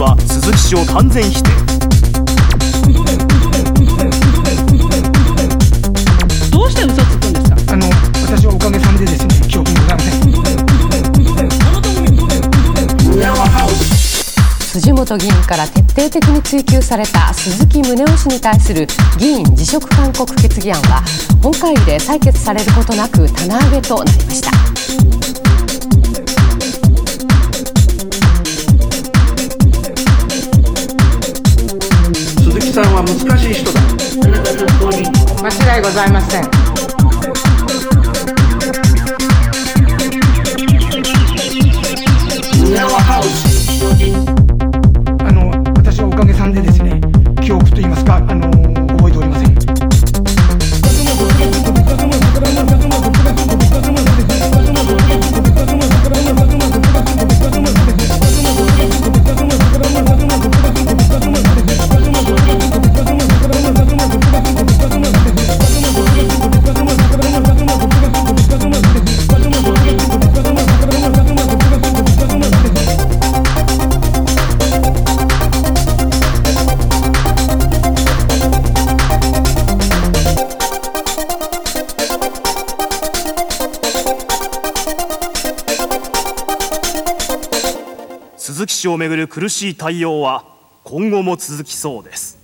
は鈴木氏を完全否定。どうして嘘つくんですか？あの私はおかげさまでですね記憶にございません。辻元議員から徹底的に追及された鈴木宗男氏に対する議員辞職勧告決議案は本会議で採決されることなく棚上げとなりました。さんは難しい人だ。間違いございません。鈴木氏をめぐる苦しい対応は今後も続きそうです。